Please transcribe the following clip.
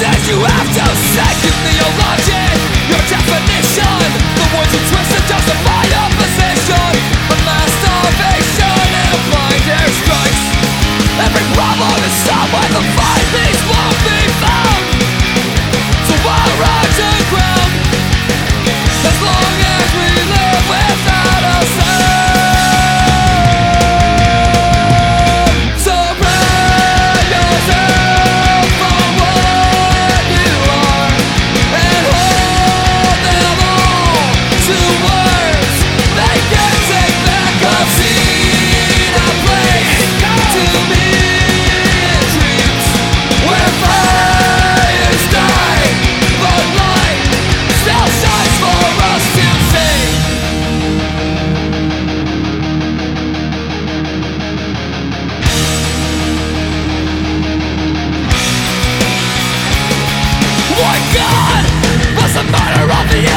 sentences you have to say Give me your logic, your definition. The words you twist to justify your position A mass starvation and a blind airstrikes Every problem is solved by the fight These won't be found. So I rise ground As long as we live with Yeah.